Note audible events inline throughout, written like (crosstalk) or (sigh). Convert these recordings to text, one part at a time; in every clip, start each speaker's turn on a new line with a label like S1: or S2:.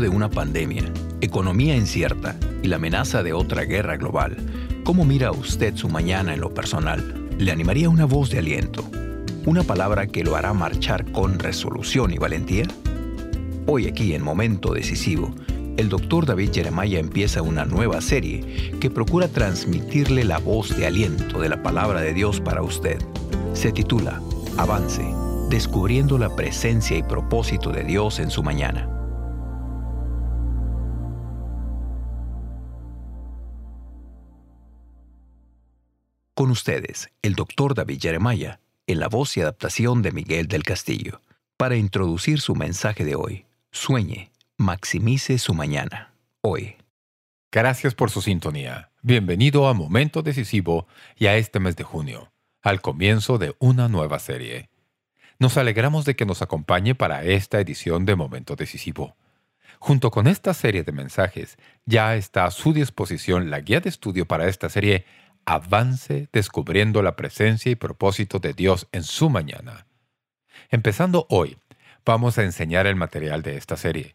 S1: de una pandemia, economía incierta y la amenaza de otra guerra global, ¿cómo mira usted su mañana en lo personal? ¿Le animaría una voz de aliento? ¿Una palabra que lo hará marchar con resolución y valentía? Hoy aquí en Momento Decisivo, el doctor David Jeremiah empieza una nueva serie que procura transmitirle la voz de aliento de la palabra de Dios para usted. Se titula Avance, descubriendo la presencia y propósito de Dios en su mañana. Con ustedes, el doctor David Jeremiah, en la voz y adaptación de Miguel del Castillo, para introducir su mensaje de hoy. Sueñe, maximice su mañana. Hoy.
S2: Gracias por su sintonía. Bienvenido a Momento Decisivo y a este mes de junio, al comienzo de una nueva serie. Nos alegramos de que nos acompañe para esta edición de Momento Decisivo. Junto con esta serie de mensajes, ya está a su disposición la guía de estudio para esta serie Avance descubriendo la presencia y propósito de Dios en su mañana. Empezando hoy, vamos a enseñar el material de esta serie.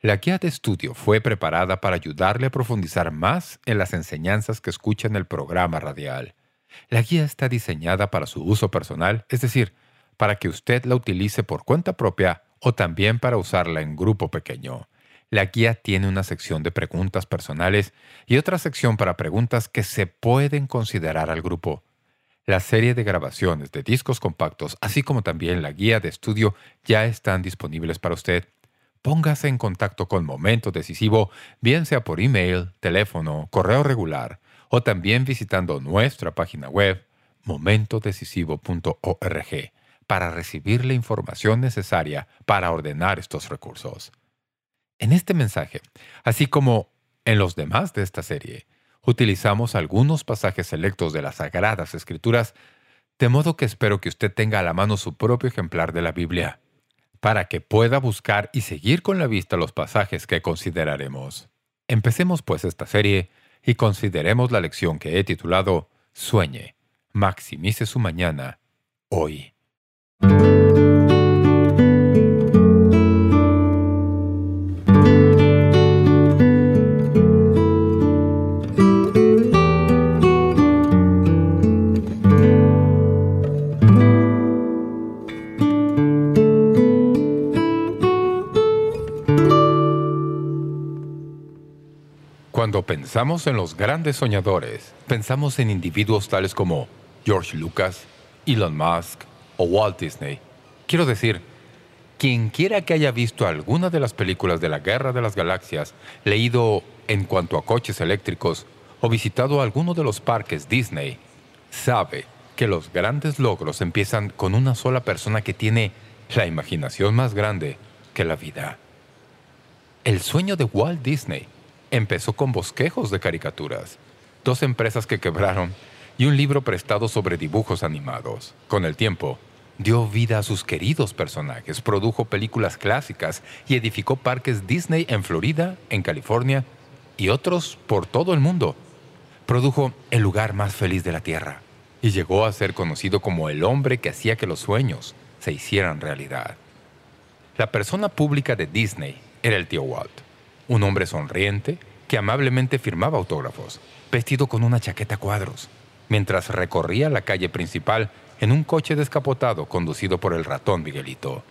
S2: La guía de estudio fue preparada para ayudarle a profundizar más en las enseñanzas que escucha en el programa radial. La guía está diseñada para su uso personal, es decir, para que usted la utilice por cuenta propia o también para usarla en grupo pequeño. La guía tiene una sección de preguntas personales y otra sección para preguntas que se pueden considerar al grupo. La serie de grabaciones de discos compactos, así como también la guía de estudio, ya están disponibles para usted póngase en contacto con Momento Decisivo, bien sea por email, teléfono, correo regular o también visitando nuestra página web momentodecisivo.org para recibir la información necesaria para ordenar estos recursos. En este mensaje, así como en los demás de esta serie, utilizamos algunos pasajes selectos de las Sagradas Escrituras, de modo que espero que usted tenga a la mano su propio ejemplar de la Biblia para que pueda buscar y seguir con la vista los pasajes que consideraremos. Empecemos pues esta serie y consideremos la lección que he titulado Sueñe, maximice su mañana, hoy. Pensamos en los grandes soñadores, pensamos en individuos tales como George Lucas, Elon Musk o Walt Disney. Quiero decir, quien quiera que haya visto alguna de las películas de la Guerra de las Galaxias, leído en cuanto a coches eléctricos o visitado alguno de los parques Disney, sabe que los grandes logros empiezan con una sola persona que tiene la imaginación más grande que la vida. El sueño de Walt Disney Empezó con bosquejos de caricaturas, dos empresas que quebraron y un libro prestado sobre dibujos animados. Con el tiempo, dio vida a sus queridos personajes, produjo películas clásicas y edificó parques Disney en Florida, en California y otros por todo el mundo. Produjo el lugar más feliz de la Tierra y llegó a ser conocido como el hombre que hacía que los sueños se hicieran realidad. La persona pública de Disney era el tío Walt un hombre sonriente que amablemente firmaba autógrafos, vestido con una chaqueta cuadros, mientras recorría la calle principal en un coche descapotado conducido por el ratón Miguelito.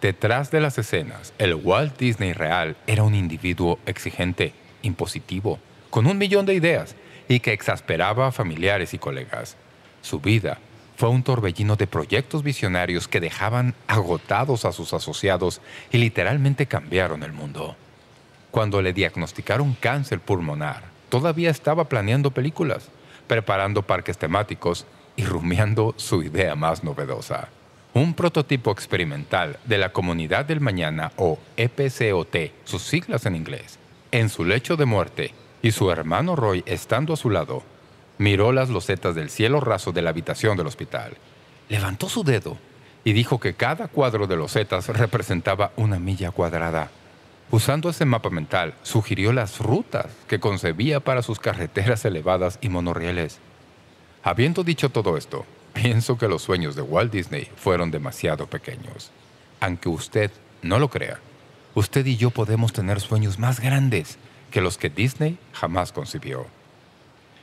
S2: Detrás de las escenas, el Walt Disney real era un individuo exigente, impositivo, con un millón de ideas y que exasperaba a familiares y colegas. Su vida fue un torbellino de proyectos visionarios que dejaban agotados a sus asociados y literalmente cambiaron el mundo. Cuando le diagnosticaron cáncer pulmonar, todavía estaba planeando películas, preparando parques temáticos y rumiando su idea más novedosa. Un prototipo experimental de la Comunidad del Mañana o EPCOT, sus siglas en inglés, en su lecho de muerte y su hermano Roy estando a su lado, miró las losetas del cielo raso de la habitación del hospital. Levantó su dedo y dijo que cada cuadro de losetas representaba una milla cuadrada. Usando ese mapa mental, sugirió las rutas que concebía para sus carreteras elevadas y monorrieles. Habiendo dicho todo esto, pienso que los sueños de Walt Disney fueron demasiado pequeños. Aunque usted no lo crea, usted y yo podemos tener sueños más grandes que los que Disney jamás concibió.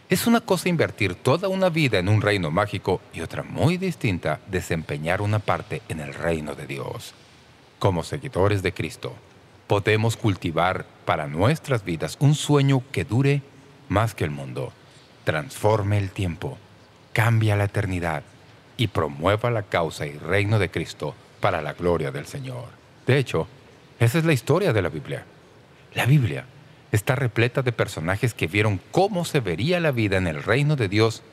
S2: Es una cosa invertir toda una vida en un reino mágico y otra muy distinta desempeñar una parte en el reino de Dios. Como seguidores de Cristo, podemos cultivar para nuestras vidas un sueño que dure más que el mundo, transforme el tiempo, cambia la eternidad y promueva la causa y reino de Cristo para la gloria del Señor. De hecho, esa es la historia de la Biblia. La Biblia está repleta de personajes que vieron cómo se vería la vida en el reino de Dios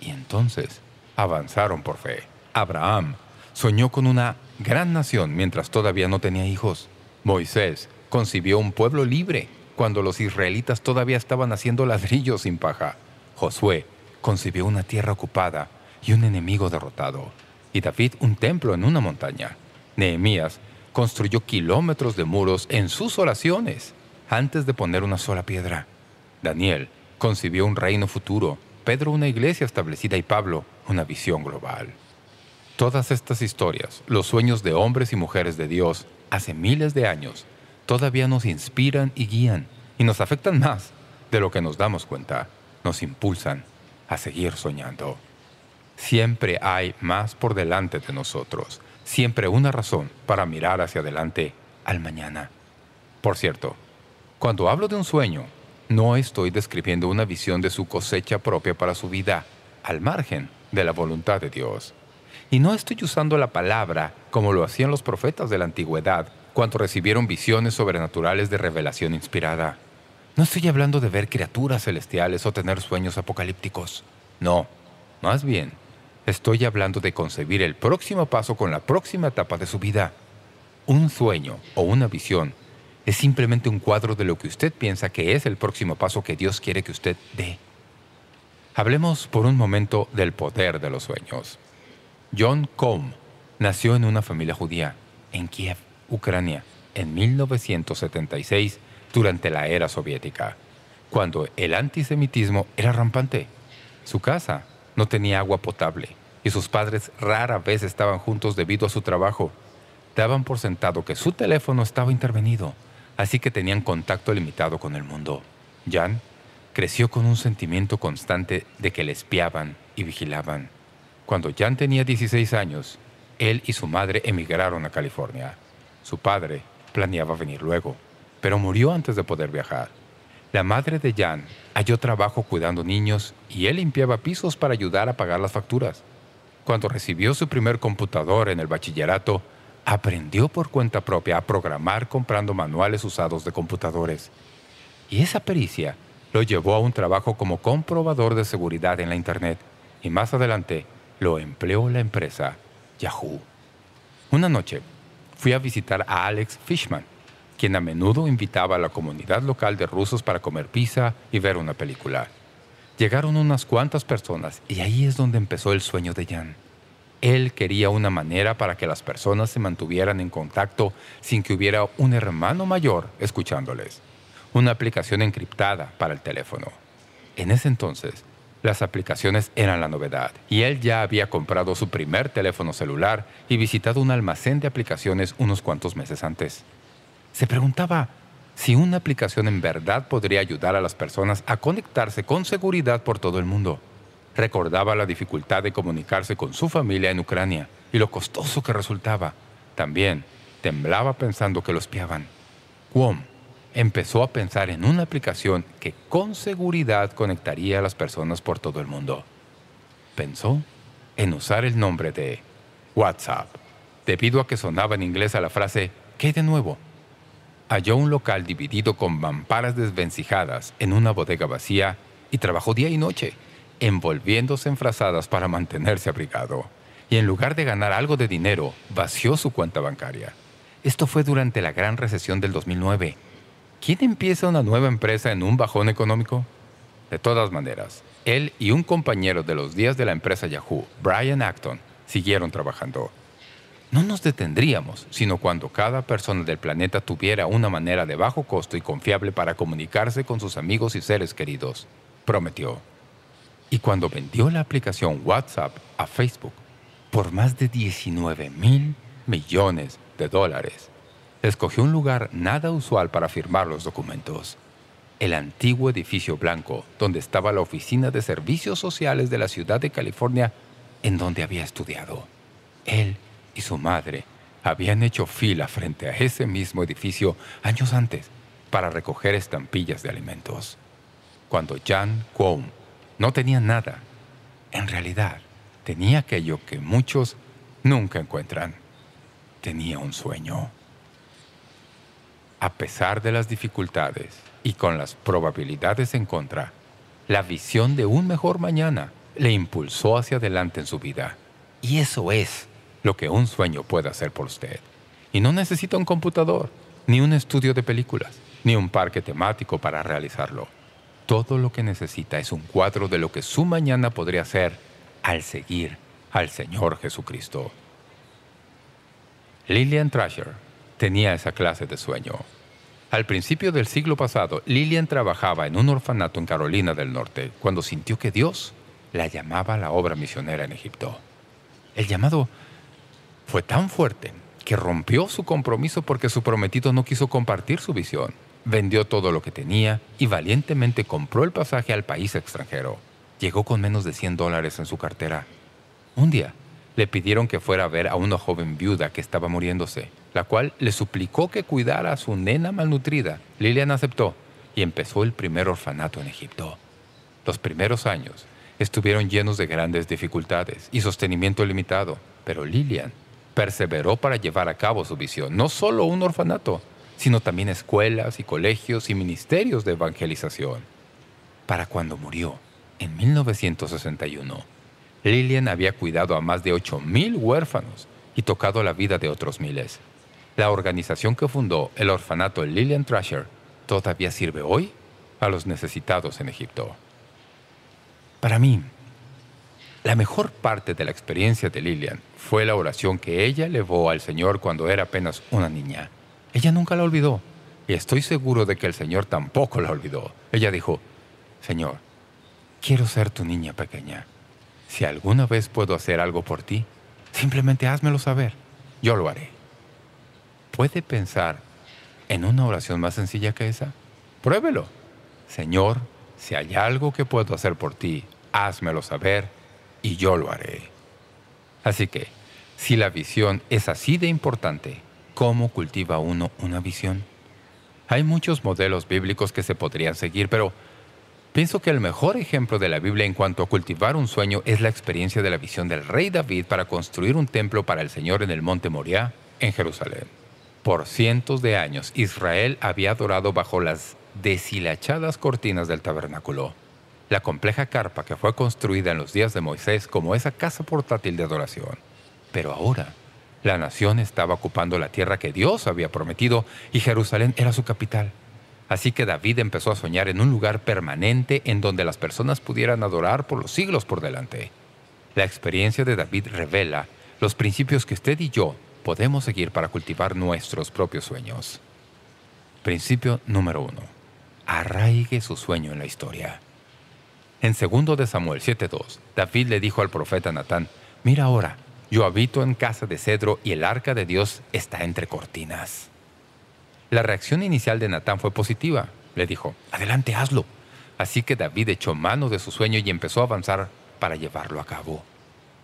S2: y entonces avanzaron por fe. Abraham soñó con una gran nación mientras todavía no tenía hijos. Moisés concibió un pueblo libre cuando los israelitas todavía estaban haciendo ladrillos sin paja. Josué concibió una tierra ocupada y un enemigo derrotado. Y David un templo en una montaña. Nehemías construyó kilómetros de muros en sus oraciones antes de poner una sola piedra. Daniel concibió un reino futuro, Pedro una iglesia establecida y Pablo una visión global. Todas estas historias, los sueños de hombres y mujeres de Dios, hace miles de años, todavía nos inspiran y guían, y nos afectan más de lo que nos damos cuenta. Nos impulsan a seguir soñando. Siempre hay más por delante de nosotros, siempre una razón para mirar hacia adelante al mañana. Por cierto, cuando hablo de un sueño, no estoy describiendo una visión de su cosecha propia para su vida, al margen de la voluntad de Dios. Y no estoy usando la palabra como lo hacían los profetas de la antigüedad cuando recibieron visiones sobrenaturales de revelación inspirada. No estoy hablando de ver criaturas celestiales o tener sueños apocalípticos. No, más bien, estoy hablando de concebir el próximo paso con la próxima etapa de su vida. Un sueño o una visión es simplemente un cuadro de lo que usted piensa que es el próximo paso que Dios quiere que usted dé. Hablemos por un momento del poder de los sueños. John Combe nació en una familia judía, en Kiev, Ucrania, en 1976, durante la era soviética, cuando el antisemitismo era rampante. Su casa no tenía agua potable y sus padres rara vez estaban juntos debido a su trabajo. Daban por sentado que su teléfono estaba intervenido así que tenían contacto limitado con el mundo. Jan creció con un sentimiento constante de que le espiaban y vigilaban. Cuando Jan tenía 16 años, él y su madre emigraron a California. Su padre planeaba venir luego, pero murió antes de poder viajar. La madre de Jan halló trabajo cuidando niños y él limpiaba pisos para ayudar a pagar las facturas. Cuando recibió su primer computador en el bachillerato, aprendió por cuenta propia a programar comprando manuales usados de computadores. Y esa pericia lo llevó a un trabajo como comprobador de seguridad en la Internet y más adelante lo empleó la empresa Yahoo. Una noche fui a visitar a Alex Fishman, quien a menudo invitaba a la comunidad local de rusos para comer pizza y ver una película. Llegaron unas cuantas personas y ahí es donde empezó el sueño de Jan. Él quería una manera para que las personas se mantuvieran en contacto sin que hubiera un hermano mayor escuchándoles. Una aplicación encriptada para el teléfono. En ese entonces, las aplicaciones eran la novedad, y él ya había comprado su primer teléfono celular y visitado un almacén de aplicaciones unos cuantos meses antes. Se preguntaba si una aplicación en verdad podría ayudar a las personas a conectarse con seguridad por todo el mundo. Recordaba la dificultad de comunicarse con su familia en Ucrania y lo costoso que resultaba. También temblaba pensando que lo espiaban. Empezó a pensar en una aplicación que con seguridad conectaría a las personas por todo el mundo. Pensó en usar el nombre de WhatsApp, debido a que sonaba en inglés a la frase ¿qué de nuevo? Halló un local dividido con mamparas desvencijadas en una bodega vacía y trabajó día y noche envolviéndose en frazadas para mantenerse abrigado. Y en lugar de ganar algo de dinero, vació su cuenta bancaria. Esto fue durante la gran recesión del 2009. ¿Quién empieza una nueva empresa en un bajón económico? De todas maneras, él y un compañero de los días de la empresa Yahoo, Brian Acton, siguieron trabajando. No nos detendríamos, sino cuando cada persona del planeta tuviera una manera de bajo costo y confiable para comunicarse con sus amigos y seres queridos, prometió. Y cuando vendió la aplicación WhatsApp a Facebook por más de 19 mil millones de dólares, escogió un lugar nada usual para firmar los documentos. El antiguo edificio blanco, donde estaba la oficina de servicios sociales de la ciudad de California, en donde había estudiado. Él y su madre habían hecho fila frente a ese mismo edificio años antes para recoger estampillas de alimentos. Cuando Jan Quom no tenía nada, en realidad tenía aquello que muchos nunca encuentran. Tenía un sueño. A pesar de las dificultades y con las probabilidades en contra, la visión de un mejor mañana le impulsó hacia adelante en su vida. Y eso es lo que un sueño puede hacer por usted. Y no necesita un computador, ni un estudio de películas, ni un parque temático para realizarlo. Todo lo que necesita es un cuadro de lo que su mañana podría ser al seguir al Señor Jesucristo. Lillian Trasher tenía esa clase de sueño. Al principio del siglo pasado, Lillian trabajaba en un orfanato en Carolina del Norte cuando sintió que Dios la llamaba a la obra misionera en Egipto. El llamado fue tan fuerte que rompió su compromiso porque su prometido no quiso compartir su visión. Vendió todo lo que tenía y valientemente compró el pasaje al país extranjero. Llegó con menos de 100 dólares en su cartera. Un día, le pidieron que fuera a ver a una joven viuda que estaba muriéndose, la cual le suplicó que cuidara a su nena malnutrida. Lilian aceptó y empezó el primer orfanato en Egipto. Los primeros años estuvieron llenos de grandes dificultades y sostenimiento limitado, pero Lilian perseveró para llevar a cabo su visión, no solo un orfanato, sino también escuelas y colegios y ministerios de evangelización. Para cuando murió, en 1961, Lillian había cuidado a más de 8.000 huérfanos y tocado la vida de otros miles. La organización que fundó el orfanato Lillian Trasher todavía sirve hoy a los necesitados en Egipto. Para mí, la mejor parte de la experiencia de Lillian fue la oración que ella elevó al Señor cuando era apenas una niña. Ella nunca la olvidó, y estoy seguro de que el Señor tampoco la olvidó. Ella dijo, Señor, quiero ser tu niña pequeña. Si alguna vez puedo hacer algo por ti, simplemente házmelo saber. Yo lo haré. ¿Puede pensar en una oración más sencilla que esa? Pruébelo. Señor, si hay algo que puedo hacer por ti, házmelo saber y yo lo haré. Así que, si la visión es así de importante, ¿cómo cultiva uno una visión? Hay muchos modelos bíblicos que se podrían seguir, pero pienso que el mejor ejemplo de la Biblia en cuanto a cultivar un sueño es la experiencia de la visión del rey David para construir un templo para el Señor en el monte Moriah, en Jerusalén. Por cientos de años, Israel había adorado bajo las deshilachadas cortinas del tabernáculo la compleja carpa que fue construida en los días de Moisés como esa casa portátil de adoración. Pero ahora, la nación estaba ocupando la tierra que Dios había prometido y Jerusalén era su capital. Así que David empezó a soñar en un lugar permanente en donde las personas pudieran adorar por los siglos por delante. La experiencia de David revela los principios que usted y yo podemos seguir para cultivar nuestros propios sueños. Principio número uno. Arraigue su sueño en la historia. En 2 de Samuel 7.2, David le dijo al profeta Natán, «Mira ahora, yo habito en casa de cedro y el arca de Dios está entre cortinas». La reacción inicial de Natán fue positiva. Le dijo, «Adelante, hazlo». Así que David echó mano de su sueño y empezó a avanzar para llevarlo a cabo.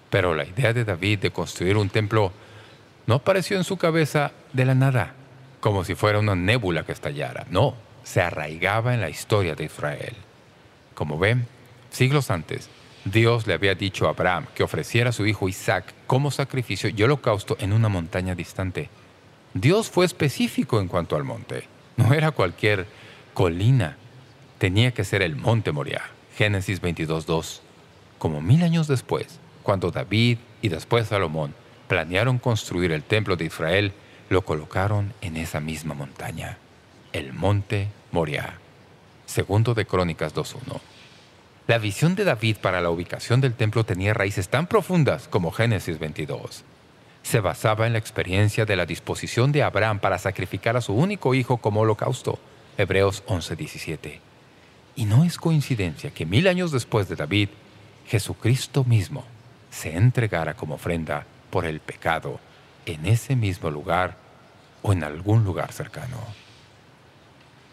S2: Pero la idea de David de construir un templo no apareció en su cabeza de la nada, como si fuera una nébula que estallara. No, se arraigaba en la historia de Israel. Como ven, Siglos antes, Dios le había dicho a Abraham que ofreciera a su hijo Isaac como sacrificio y holocausto en una montaña distante. Dios fue específico en cuanto al monte. No era cualquier colina. Tenía que ser el monte Moriah. Génesis 22.2. Como mil años después, cuando David y después Salomón planearon construir el templo de Israel, lo colocaron en esa misma montaña, el monte Moriah. Segundo de Crónicas 2.1. La visión de David para la ubicación del templo tenía raíces tan profundas como Génesis 22. Se basaba en la experiencia de la disposición de Abraham para sacrificar a su único hijo como holocausto, Hebreos 11.17. Y no es coincidencia que mil años después de David, Jesucristo mismo se entregara como ofrenda por el pecado en ese mismo lugar o en algún lugar cercano.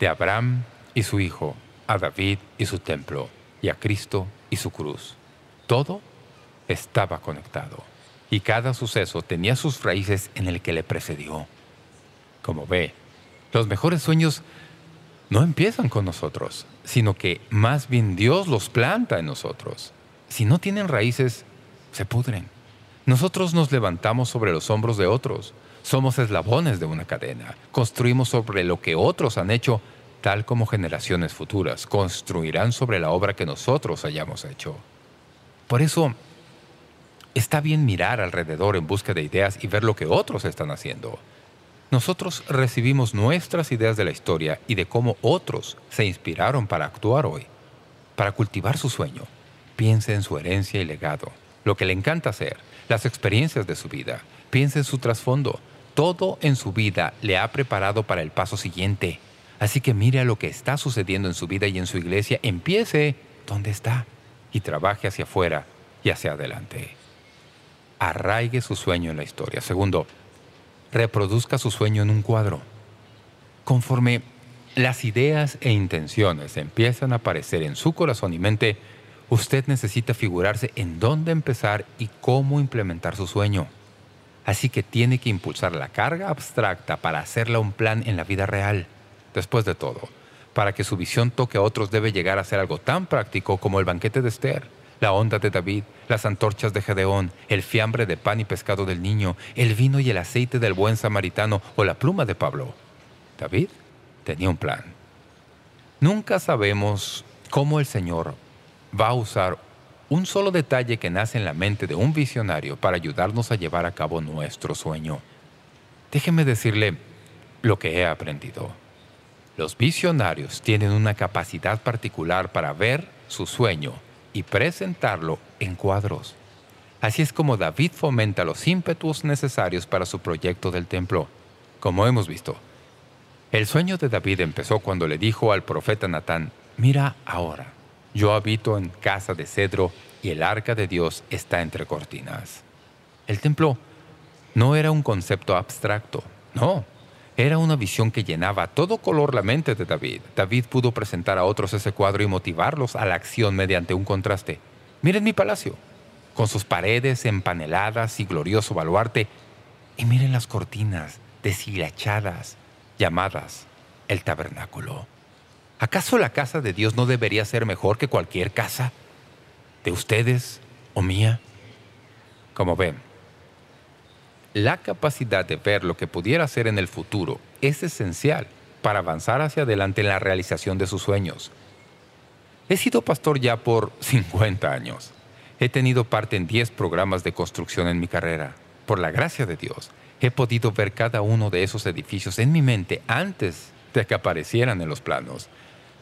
S2: De Abraham y su hijo, a David y su templo, y a Cristo y su cruz. Todo estaba conectado, y cada suceso tenía sus raíces en el que le precedió. Como ve, los mejores sueños no empiezan con nosotros, sino que más bien Dios los planta en nosotros. Si no tienen raíces, se pudren. Nosotros nos levantamos sobre los hombros de otros. Somos eslabones de una cadena. Construimos sobre lo que otros han hecho, tal como generaciones futuras construirán sobre la obra que nosotros hayamos hecho. Por eso, está bien mirar alrededor en busca de ideas y ver lo que otros están haciendo. Nosotros recibimos nuestras ideas de la historia y de cómo otros se inspiraron para actuar hoy. Para cultivar su sueño, piense en su herencia y legado, lo que le encanta hacer, las experiencias de su vida. Piense en su trasfondo. Todo en su vida le ha preparado para el paso siguiente. Así que mire a lo que está sucediendo en su vida y en su iglesia. Empiece donde está y trabaje hacia afuera y hacia adelante. Arraigue su sueño en la historia. Segundo, reproduzca su sueño en un cuadro. Conforme las ideas e intenciones empiezan a aparecer en su corazón y mente, usted necesita figurarse en dónde empezar y cómo implementar su sueño. Así que tiene que impulsar la carga abstracta para hacerla un plan en la vida real. Después de todo, para que su visión toque a otros debe llegar a ser algo tan práctico como el banquete de Esther, la onda de David, las antorchas de Gedeón, el fiambre de pan y pescado del niño, el vino y el aceite del buen samaritano o la pluma de Pablo. David tenía un plan. Nunca sabemos cómo el Señor va a usar un solo detalle que nace en la mente de un visionario para ayudarnos a llevar a cabo nuestro sueño. Déjeme decirle lo que he aprendido. Los visionarios tienen una capacidad particular para ver su sueño y presentarlo en cuadros. Así es como David fomenta los ímpetus necesarios para su proyecto del templo. Como hemos visto, el sueño de David empezó cuando le dijo al profeta Natán, «Mira ahora, yo habito en casa de cedro y el arca de Dios está entre cortinas». El templo no era un concepto abstracto, no. Era una visión que llenaba a todo color la mente de David. David pudo presentar a otros ese cuadro y motivarlos a la acción mediante un contraste. Miren mi palacio, con sus paredes empaneladas y glorioso baluarte. Y miren las cortinas deshilachadas, llamadas el tabernáculo. ¿Acaso la casa de Dios no debería ser mejor que cualquier casa? ¿De ustedes o mía? Como ven, la capacidad de ver lo que pudiera ser en el futuro es esencial para avanzar hacia adelante en la realización de sus sueños. He sido pastor ya por (laughs) 50 años. He tenido parte en 10 programas de construcción en mi carrera. Por la gracia de Dios, he podido ver cada uno de esos edificios en mi mente antes de que aparecieran en los planos.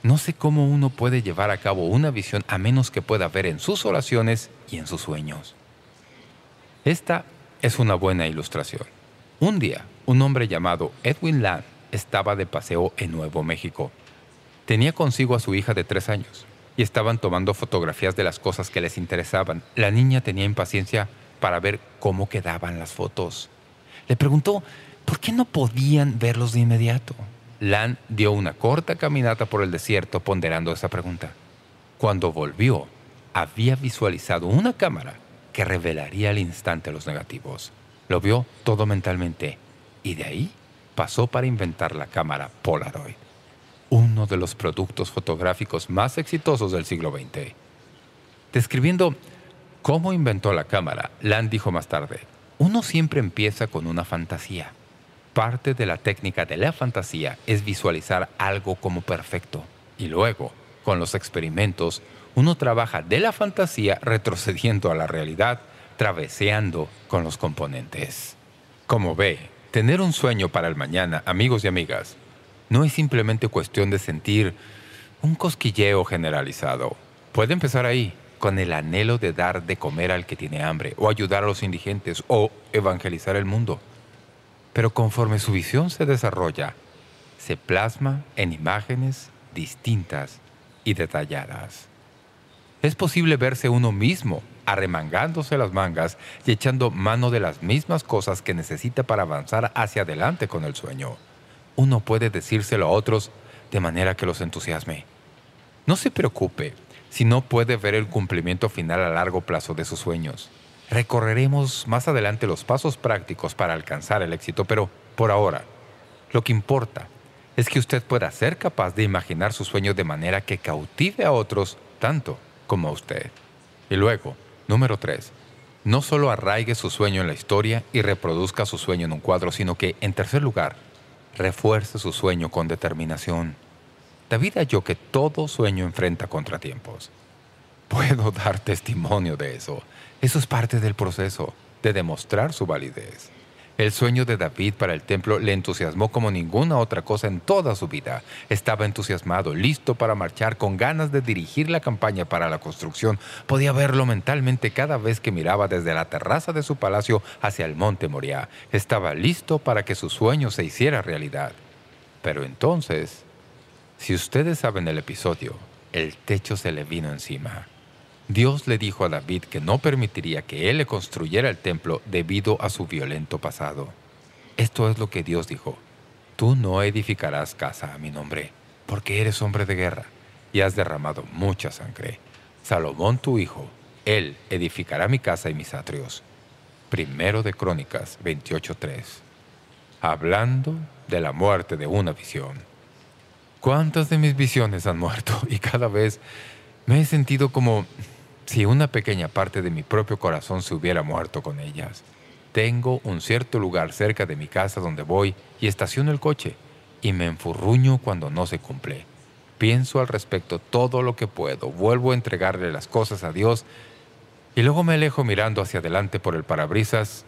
S2: No sé cómo uno puede llevar a cabo una visión a menos que pueda ver en sus oraciones y en sus sueños. Esta es una buena ilustración. Un día, un hombre llamado Edwin Land estaba de paseo en Nuevo México. Tenía consigo a su hija de tres años y estaban tomando fotografías de las cosas que les interesaban. La niña tenía impaciencia para ver cómo quedaban las fotos. Le preguntó por qué no podían verlos de inmediato. Lan dio una corta caminata por el desierto ponderando esa pregunta. Cuando volvió, había visualizado una cámara que revelaría al instante los negativos. Lo vio todo mentalmente y de ahí pasó para inventar la cámara Polaroid, uno de los productos fotográficos más exitosos del siglo XX. Describiendo cómo inventó la cámara, Land dijo más tarde, uno siempre empieza con una fantasía. Parte de la técnica de la fantasía es visualizar algo como perfecto y luego, con los experimentos, uno trabaja de la fantasía retrocediendo a la realidad, traveseando con los componentes. Como ve, tener un sueño para el mañana, amigos y amigas, no es simplemente cuestión de sentir un cosquilleo generalizado. Puede empezar ahí, con el anhelo de dar de comer al que tiene hambre, o ayudar a los indigentes, o evangelizar el mundo. Pero conforme su visión se desarrolla, se plasma en imágenes distintas y detalladas. Es posible verse uno mismo arremangándose las mangas y echando mano de las mismas cosas que necesita para avanzar hacia adelante con el sueño. Uno puede decírselo a otros de manera que los entusiasme. No se preocupe si no puede ver el cumplimiento final a largo plazo de sus sueños. Recorreremos más adelante los pasos prácticos para alcanzar el éxito, pero por ahora, lo que importa es que usted pueda ser capaz de imaginar sus sueños de manera que cautive a otros tanto como usted. Y luego, número tres, no solo arraigue su sueño en la historia y reproduzca su sueño en un cuadro, sino que, en tercer lugar, refuerce su sueño con determinación. David halló que todo sueño enfrenta contratiempos. Puedo dar testimonio de eso. Eso es parte del proceso, de demostrar su validez. El sueño de David para el templo le entusiasmó como ninguna otra cosa en toda su vida. Estaba entusiasmado, listo para marchar, con ganas de dirigir la campaña para la construcción. Podía verlo mentalmente cada vez que miraba desde la terraza de su palacio hacia el monte Moriah. Estaba listo para que su sueño se hiciera realidad. Pero entonces, si ustedes saben el episodio, el techo se le vino encima. Dios le dijo a David que no permitiría que él le construyera el templo debido a su violento pasado. Esto es lo que Dios dijo. Tú no edificarás casa a mi nombre, porque eres hombre de guerra y has derramado mucha sangre. Salomón tu hijo, él edificará mi casa y mis atrios. Primero de Crónicas 28.3 Hablando de la muerte de una visión. ¿Cuántas de mis visiones han muerto? (laughs) Y cada vez me he sentido como si una pequeña parte de mi propio corazón se hubiera muerto con ellas. Tengo un cierto lugar cerca de mi casa donde voy y estaciono el coche, y me enfurruño cuando no se cumple. Pienso al respecto todo lo que puedo, vuelvo a entregarle las cosas a Dios, y luego me alejo mirando hacia adelante por el parabrisas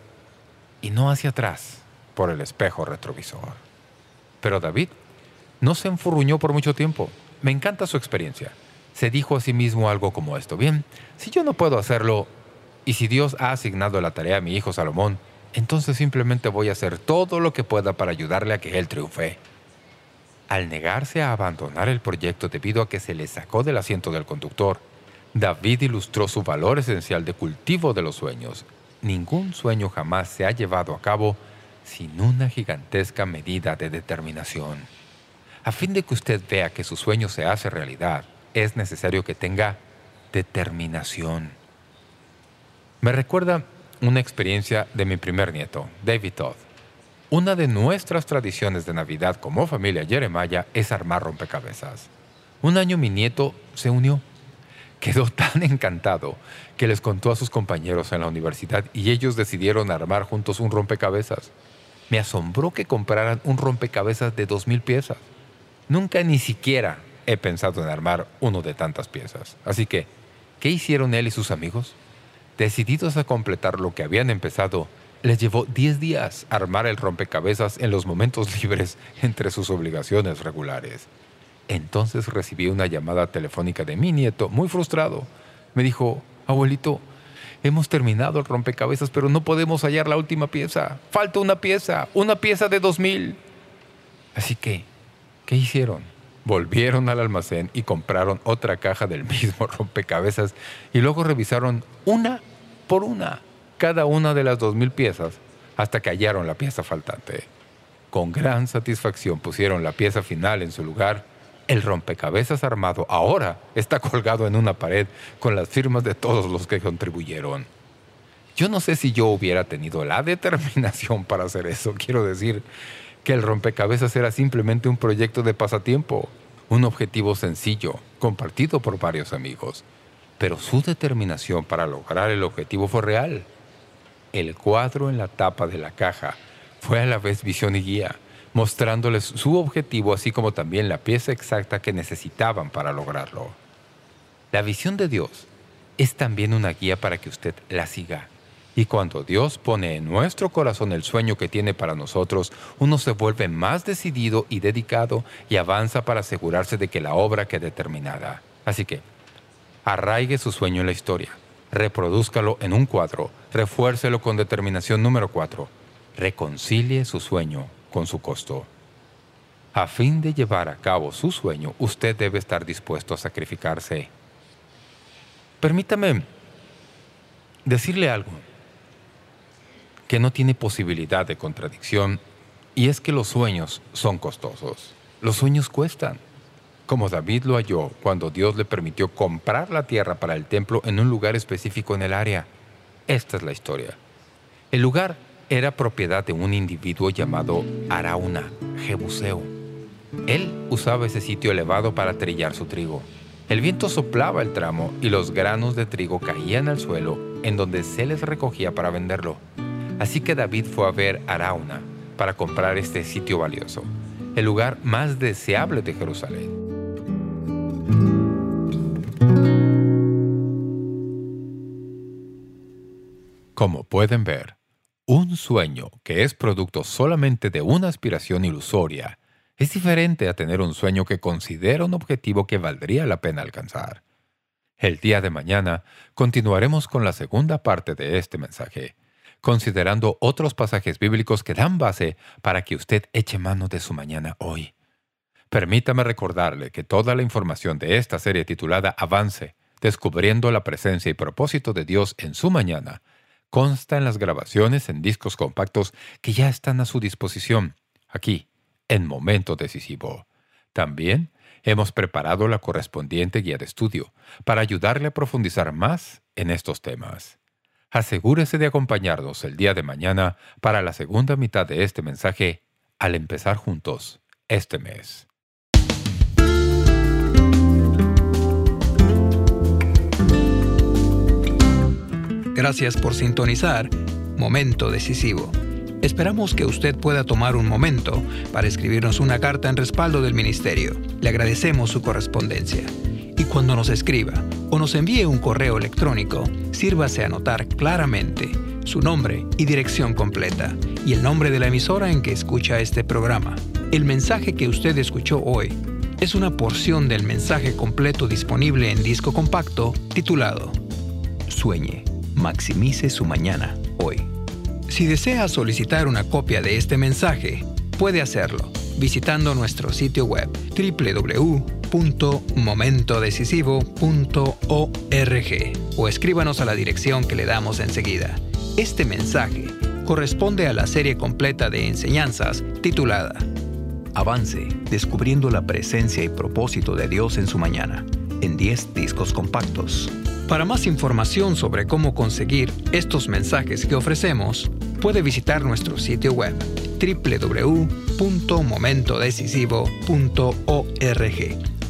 S2: y no hacia atrás por el espejo retrovisor. Pero David no se enfurruñó por mucho tiempo. Me encanta su experiencia se dijo a sí mismo algo como esto. Bien, si yo no puedo hacerlo y si Dios ha asignado la tarea a mi hijo Salomón, entonces simplemente voy a hacer todo lo que pueda para ayudarle a que él triunfe. Al negarse a abandonar el proyecto debido a que se le sacó del asiento del conductor, David ilustró su valor esencial de cultivo de los sueños. Ningún sueño jamás se ha llevado a cabo sin una gigantesca medida de determinación. A fin de que usted vea que su sueño se hace realidad, es necesario que tenga determinación. Me recuerda una experiencia de mi primer nieto, David Todd. Una de nuestras tradiciones de Navidad como familia Jeremiah es armar rompecabezas. Un año mi nieto se unió. Quedó (laughs) tan encantado que les contó a sus compañeros en la universidad y ellos decidieron armar juntos un rompecabezas. Me asombró que compraran un rompecabezas de dos mil piezas. Nunca ni siquiera he pensado en armar uno de tantas piezas. Así que, ¿qué hicieron él y sus amigos? Decididos a completar lo que habían empezado, les llevó diez días armar el rompecabezas en los momentos (laughs) libres entre sus obligaciones regulares. Entonces recibí una llamada telefónica de mi nieto, muy frustrado. Me dijo, abuelito, hemos terminado el rompecabezas, pero no podemos hallar la última pieza. Falta una pieza, una pieza de dos mil. Así que, ¿qué hicieron? Volvieron al almacén y compraron otra caja del (laughs) mismo rompecabezas y luego revisaron una por una cada una de las dos mil piezas hasta que hallaron la pieza faltante. Con gran satisfacción pusieron la pieza final en su lugar. El rompecabezas armado ahora está colgado en una pared con las firmas de todos los que contribuyeron. Yo no sé si yo hubiera tenido la (laughs) determinación para hacer eso. Quiero decir, que el rompecabezas era simplemente un proyecto de pasatiempo, un objetivo sencillo, compartido por varios amigos. Pero su determinación para lograr el objetivo fue real. El cuadro en la tapa de la caja fue a la vez visión y guía, mostrándoles su objetivo así como también la pieza exacta que necesitaban para lograrlo. La visión de Dios es también una guía para que usted la siga. Y cuando Dios pone en nuestro corazón el sueño que tiene para nosotros, uno se vuelve más decidido y dedicado y avanza para asegurarse de que la obra quede terminada. Así que, arraigue su sueño en la historia, reprodúzcalo en un cuadro, refuércelo con determinación número cuatro, reconcilie su sueño con su costo. A fin de llevar a cabo su sueño, usted debe estar dispuesto a sacrificarse. Permítame decirle algo que no tiene posibilidad de contradicción y es que los sueños son costosos. Los sueños cuestan. Como David lo halló cuando Dios le permitió comprar la tierra para el templo en un lugar específico en el área. Esta es la historia. El lugar era propiedad de un individuo llamado Arauna, Jebuseo. Él usaba ese sitio elevado para trillar su trigo. El viento soplaba el tramo y los granos de trigo caían al suelo en donde se les recogía para venderlo. Así que David fue a ver Arauna para comprar este sitio valioso, el lugar más deseable de Jerusalén. Como pueden ver, un sueño que es producto solamente de una aspiración ilusoria es diferente a tener un sueño que considera un objetivo que valdría la pena alcanzar. El día de mañana continuaremos con la segunda parte de este mensaje, considerando otros pasajes bíblicos que dan base para que usted eche mano de su mañana hoy. Permítame recordarle que toda la información de esta serie titulada Avance, descubriendo la presencia y propósito de Dios en su mañana, consta en las grabaciones en discos compactos que ya están a su disposición, aquí, en Momento Decisivo. También hemos preparado la correspondiente guía de estudio para ayudarle a profundizar más en estos temas. Asegúrese de acompañarnos el día de mañana para la segunda mitad de este mensaje al empezar juntos este mes.
S1: Gracias por sintonizar Momento Decisivo. Esperamos que usted pueda tomar un momento para escribirnos una carta en respaldo del Ministerio. Le agradecemos su correspondencia. Y cuando nos escriba o nos envíe un correo electrónico, sírvase a anotar claramente su nombre y dirección completa y el nombre de la emisora en que escucha este programa. El mensaje que usted escuchó hoy es una porción del mensaje completo disponible en disco compacto titulado Sueñe, maximice su mañana hoy. Si desea solicitar una copia de este mensaje, puede hacerlo visitando nuestro sitio web www.momentodecisivo.org o escríbanos a la dirección que le damos enseguida. Este mensaje corresponde a la serie completa de enseñanzas titulada Avance, descubriendo la presencia y propósito de Dios en su mañana, en 10 discos compactos. Para más información sobre cómo conseguir estos mensajes que ofrecemos, puede visitar nuestro sitio web www.momentodecisivo.org